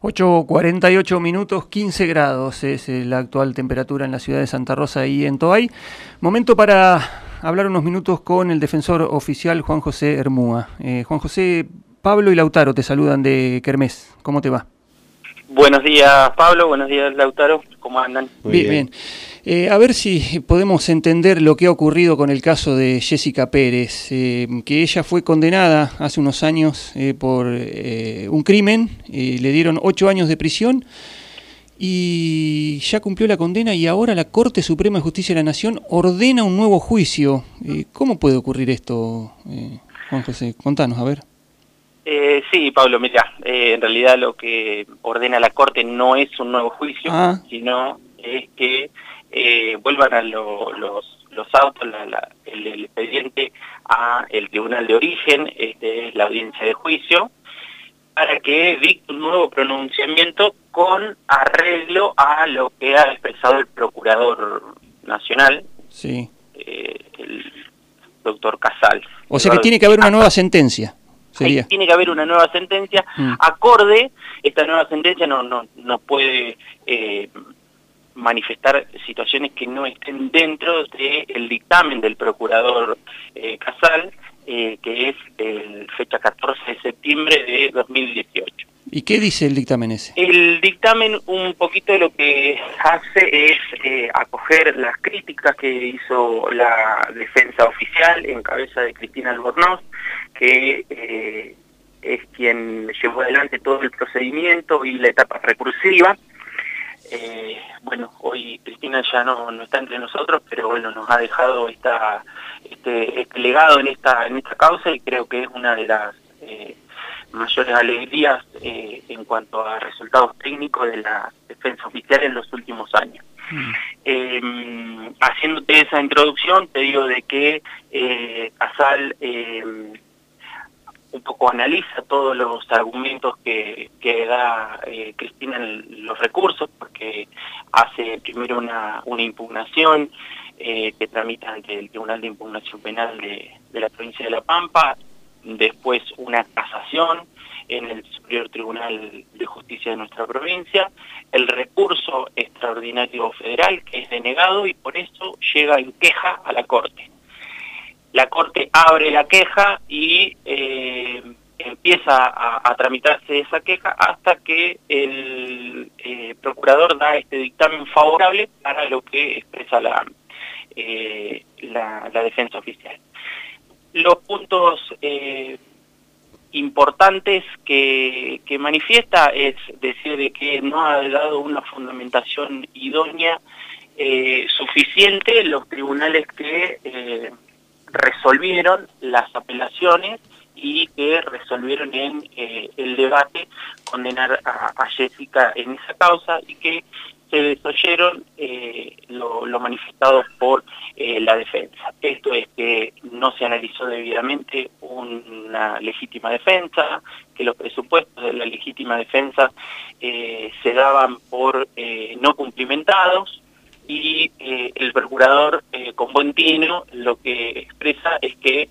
8.48 minutos, 15 grados es eh, la actual temperatura en la ciudad de Santa Rosa y en Toay. Momento para hablar unos minutos con el defensor oficial Juan José Hermúa. Eh, Juan José, Pablo y Lautaro te saludan de Kermés. ¿Cómo te va? Buenos días Pablo, buenos días Lautaro, ¿cómo andan? bien, bien. Eh, a ver si podemos entender lo que ha ocurrido con el caso de Jessica Pérez, eh, que ella fue condenada hace unos años eh, por un crimen, le dieron ocho años de prisión y ya cumplió la condena y ahora la Corte Suprema de Justicia de la Nación ordena un nuevo juicio. ¿Cómo puede ocurrir esto, Juan José? Contanos, a ver. Sí, Pablo, mira, en realidad lo que ordena la Corte no es un nuevo juicio, ah. sino es que eh, vuelvan a los, los autos, el, expediente a el tribunal de origen, este es la audiencia de juicio, para que dicte un nuevo pronunciamiento con arreglo a lo que ha expresado el procurador nacional, sí. Eh, el doctor Casal. O sea que tiene que haber una nueva sentencia. Sería. Tiene que haber una nueva sentencia mm. acorde, esta nueva sentencia no, no, no puede eh, manifestar situaciones que no estén dentro del dictamen del procurador eh, Casal, eh, que es el fecha 14 de septiembre de 2018. ¿Y qué dice el dictamen ese? El dictamen un poquito lo que hace es eh, acoger las críticas que hizo la defensa oficial en cabeza de Cristina Albornoz, que es quien llevó adelante todo el procedimiento y la etapa recursiva. Eh, bueno, hoy Cristina ya no, no, está entre nosotros, pero bueno, nos ha dejado esta, este, este legado en esta, en esta causa y creo que es una de las eh, mayores alegrías eh, en cuanto a resultados técnicos de la defensa oficial en los últimos años. Mm. haciéndote esa introducción, te digo de que Casal un poco analiza todos los argumentos que, que da eh, Cristina en los recursos, porque hace primero una, una impugnación eh, que tramita ante el Tribunal de Impugnación Penal de, de la provincia de La Pampa, después una casación en el Superior Tribunal de Justicia de nuestra provincia, el recurso extraordinario federal que es denegado y por eso llega en queja a la Corte la Corte abre la queja y eh, empieza a, tramitarse esa queja hasta que el eh, procurador da este dictamen favorable para lo que expresa la, eh, la, defensa oficial. Los puntos importantes que, que, manifiesta es decir de que no ha dado una fundamentación idónea suficiente los tribunales que resolvieron las apelaciones y que resolvieron en eh, el debate condenar a, Jessica en esa causa y que se desoyeron eh, lo, manifestado por eh, la defensa. Esto es que no se analizó debidamente una legítima defensa, que los presupuestos de la legítima defensa se daban por no cumplimentados, y eh, el procurador eh, con buen tino lo que expresa es que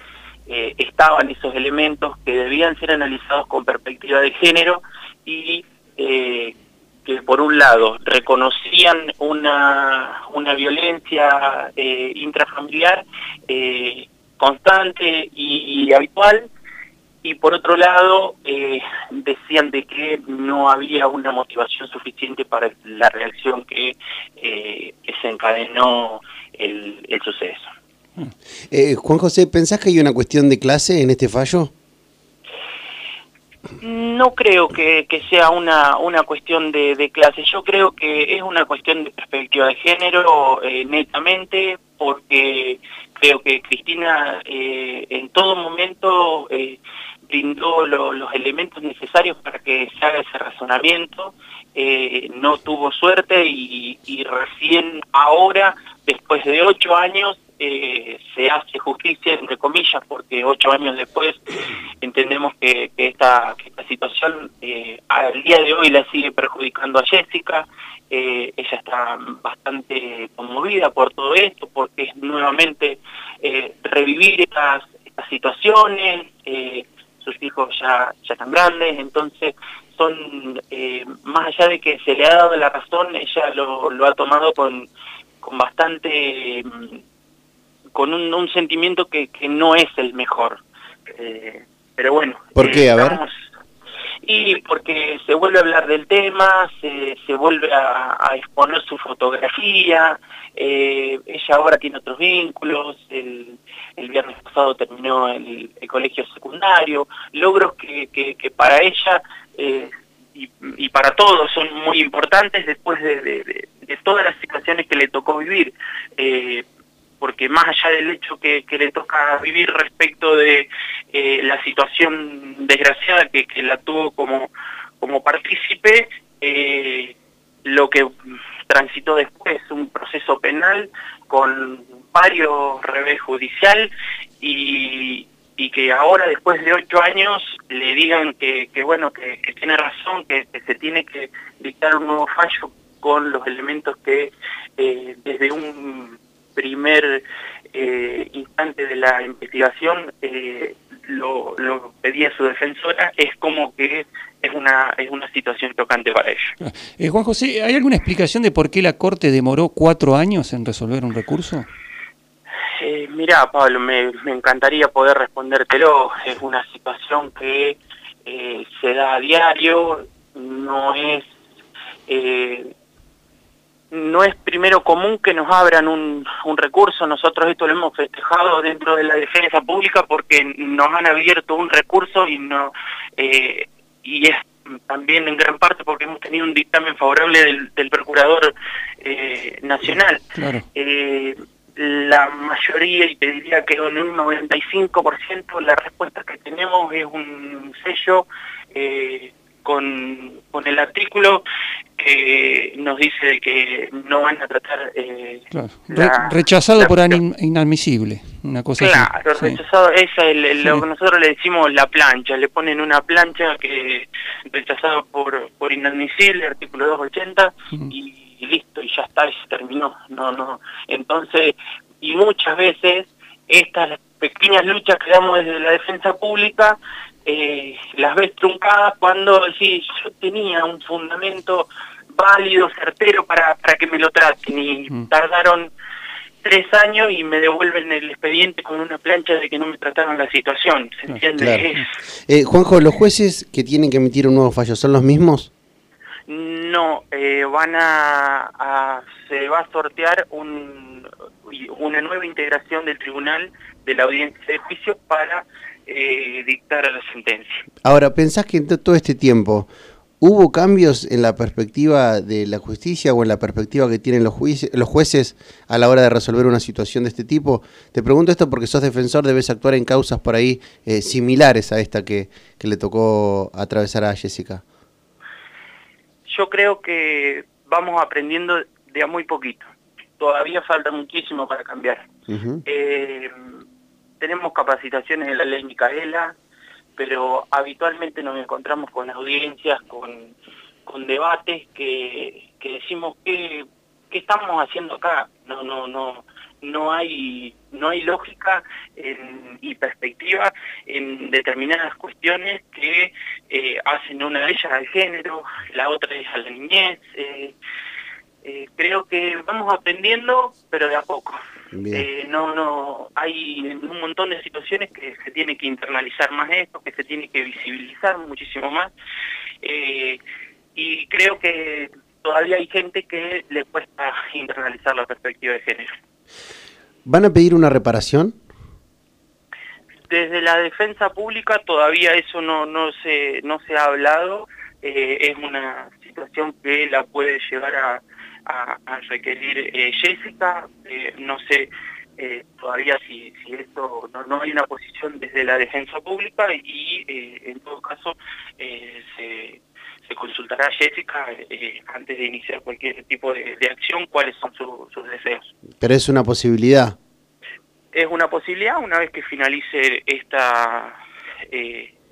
eh, estaban esos elementos que debían ser analizados con perspectiva de género y que por un lado reconocían una, una violencia intrafamiliar constante y habitual y por otro lado eh, decían de que no había una motivación suficiente para la reacción que, eh, se encadenó el, suceso. Eh, Juan José, ¿pensás que hay una cuestión de clase en este fallo? No creo que, sea una, una cuestión de, de, clase, yo creo que es una cuestión de perspectiva de género netamente, porque creo que Cristina en todo momento brindó los elementos necesarios para que se haga ese razonamiento, eh, no tuvo suerte y, recién ahora, después de ocho años, eh, se hace justicia, entre comillas, porque ocho años después entendemos que, esta, situación eh, al día de hoy la sigue perjudicando a Jessica, ella está bastante conmovida por todo esto, porque es nuevamente revivir estas, estas situaciones, sus hijos ya, ya están grandes, entonces son, eh, más allá de que se le ha dado la razón, ella lo, lo ha tomado con, con bastante, mm, con un, un sentimiento que, que no es el mejor. Eh, pero bueno. ¿Por qué? A ver. Y porque se vuelve a hablar del tema, se, se vuelve a, exponer su fotografía, eh, ella ahora tiene otros vínculos, el, el viernes pasado terminó el, colegio secundario, logros que, que, para ella eh, y, y, para todos son muy importantes después de, de, de, de, todas las situaciones que le tocó vivir. Eh, porque más allá del hecho que, le toca vivir respecto de eh, la situación desgraciada que, la tuvo como, como partícipe, eh, lo que transitó después un proceso penal con varios revés judicial y, y que ahora después de ocho años le digan que, que bueno que, que tiene razón que, que, se tiene que dictar un nuevo fallo con los elementos que eh, desde un primer eh, instante de la investigación eh, lo, lo, pedía su defensora, es como que es una, es una situación tocante para ella. Eh, Juan José, ¿hay alguna explicación de por qué la Corte demoró cuatro años en resolver un recurso? Eh, mira, Pablo, me, me, encantaría poder respondértelo. Es una situación que se da a diario, no es eh, no es primero común que nos abran un, un, recurso, nosotros esto lo hemos festejado dentro de la defensa pública porque nos han abierto un recurso y no eh, y es también en gran parte porque hemos tenido un dictamen favorable del, del procurador eh, nacional. Claro. Eh, la mayoría, y te diría que en un 95% la respuesta que tenemos es un sello eh, con, con el artículo que nos dice de que no van a tratar... Eh, claro. la, rechazado la, por inadmisible, una cosa claro, así. rechazado, sí. esa es el, sí. lo que nosotros le decimos la plancha, le ponen una plancha que rechazado por, por inadmisible, artículo 280, mm. y, y listo, y ya está, y se terminó. No, no. Entonces, y muchas veces estas pequeñas luchas que damos desde la defensa pública eh, las ves truncadas cuando sí, yo tenía un fundamento válido, certero para, para que me lo traten y mm. tardaron tres años y me devuelven el expediente con una plancha de que no me trataron la situación, ¿se entiende? Claro. Eh, Juanjo, ¿los jueces que tienen que emitir un nuevo fallo son los mismos? No, eh, van a, a, se va a sortear un, una nueva integración del tribunal de la audiencia de juicio para eh, dictar la sentencia. Ahora, ¿pensás que en todo este tiempo hubo cambios en la perspectiva de la justicia o en la perspectiva que tienen los, jueces, los jueces a la hora de resolver una situación de este tipo? Te pregunto esto porque sos defensor, debes actuar en causas por ahí eh, similares a esta que, que le tocó atravesar a Jessica. Yo creo que vamos aprendiendo de a muy poquito. Todavía falta muchísimo para cambiar. Uh -huh. eh, tenemos capacitaciones en la ley Micaela, pero habitualmente nos encontramos con audiencias, con, con debates que, que decimos que qué estamos haciendo acá. No, no, no, no hay, no hay lógica y perspectiva en determinadas cuestiones que eh, hacen una de ellas al género, la otra es a la niñez. Eh, eh, creo que vamos aprendiendo, pero de a poco. Eh, no, no, hay un montón de situaciones que se tiene que internalizar más esto, que se tiene que visibilizar muchísimo más. Eh, y creo que todavía hay gente que le cuesta internalizar la perspectiva de género. ¿Van a pedir una reparación? Desde la defensa pública todavía eso no, no, se, no se ha hablado. Eh, es una situación que la puede llevar a a, a requerir eh, Jessica, eh, no sé eh, todavía si, si esto no, no, hay una posición desde la defensa pública y eh, en todo caso eh, se, se, consultará a Jessica eh, antes de iniciar cualquier tipo de, de acción cuáles son su, sus deseos. Pero es una posibilidad. Es una posibilidad una vez que finalice esta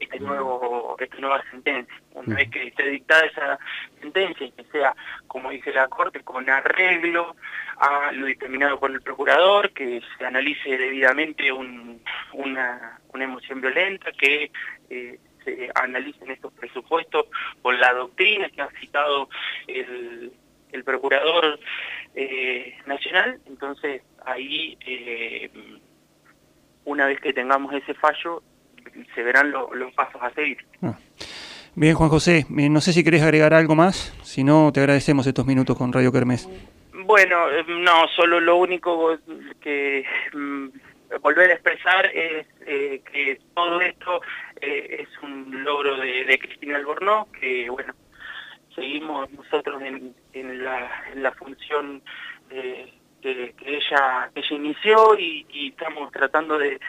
este nuevo esta nueva sentencia una vez que esté dictada esa sentencia y que sea como dice la corte con arreglo a lo determinado por el procurador que se analice debidamente un, una, una emoción violenta que se analicen estos presupuestos con la doctrina que ha citado el, el Procurador Nacional. Entonces, ahí, una vez que tengamos ese fallo, se verán los pasos a seguir. Ah. Bien, Juan José, eh, no sé si querés agregar algo más, si no, te agradecemos estos minutos con Radio Kermés. Bueno, eh, no, solo lo único que mm, volver a expresar es eh, que todo esto es un logro de, Cristina Albornoz, que bueno, seguimos nosotros en, la, función que, ella, ella inició y, estamos tratando de,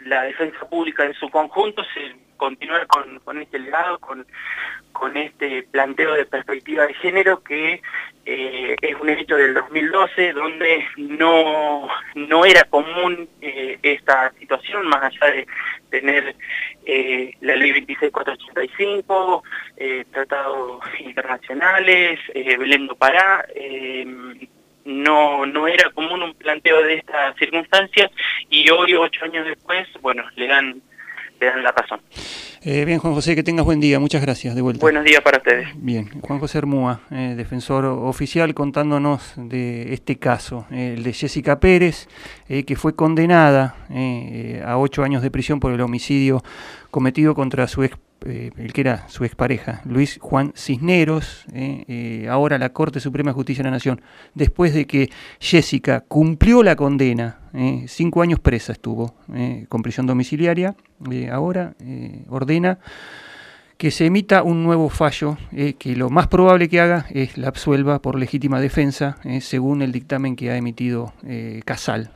la defensa pública en su conjunto se continuar con, este legado, con, con este planteo de perspectiva de género que eh, es un hecho del 2012 donde no, no era común eh, esta situación, más allá de tener eh, la ley 26485, tratados internacionales, Belén do Pará, no, no era común un planteo de estas circunstancias y hoy, ocho años después, bueno, le dan le dan la razón. Eh, bien, Juan José, que tengas buen día. Muchas gracias de vuelta. Buenos días para ustedes. Bien, Juan José Hermúa, eh, defensor oficial, contándonos de este caso, el de Jessica Pérez, eh, que fue condenada a ocho años de prisión por el homicidio cometido contra su ex eh, el que era su expareja, Luis Juan Cisneros, eh, eh, ahora la Corte Suprema de Justicia de la Nación, después de que Jessica cumplió la condena, cinco años presa estuvo, con prisión domiciliaria, ahora ordena que se emita un nuevo fallo que lo más probable que haga es la absuelva por legítima defensa, según el dictamen que ha emitido Casal.